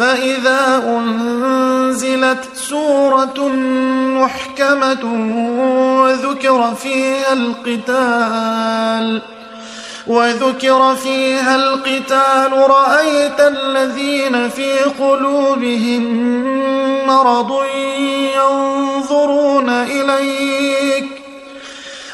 فإذا أنزلت سورة محكمة وذكر فيها القتال وذكر فيها القتال رأيت الذين في قلوبهم مرض ينظرون إليك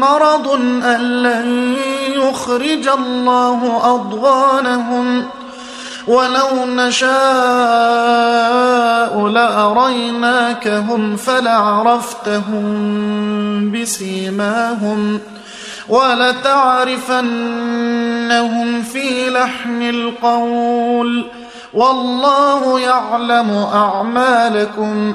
مرض أن لن يخرج الله أضغانهم. ولو نشاء لأريناكهم فلعرفتهم بسيماهم. ولتعرفنهم في لحن القول. والله يعلم أعمالكم.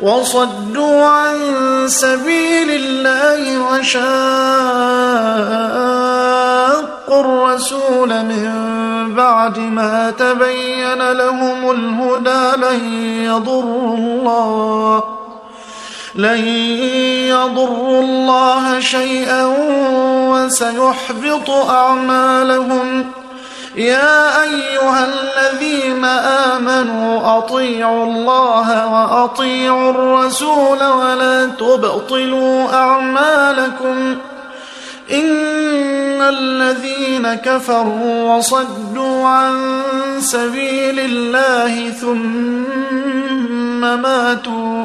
وصدوا عن سبيل الله وشاقوا شاقوا الرسول من بعد ما تبين لهم الهدى لن يضروا الله لن يضروا الله شيئا وسيحبط أعمالهم. يا أيها الذين آمنوا أطيعوا الله وأطيعوا الرسول ولا تبطلوا أعمالكم إن الذين كفروا وصدوا عن سبيل الله ثم ماتوا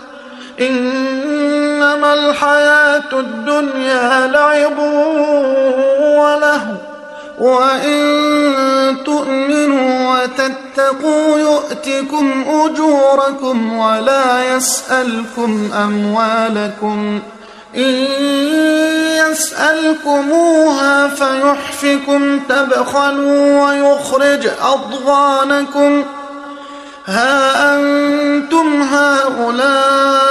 إنما الحياة الدنيا لعب وله وإن تؤمنوا وتتقوا يؤتكم أجوركم ولا يسألكم أموالكم إن يسألكموها فيحفكم تبخلوا ويخرج أضغانكم. ها أنتم هؤلاء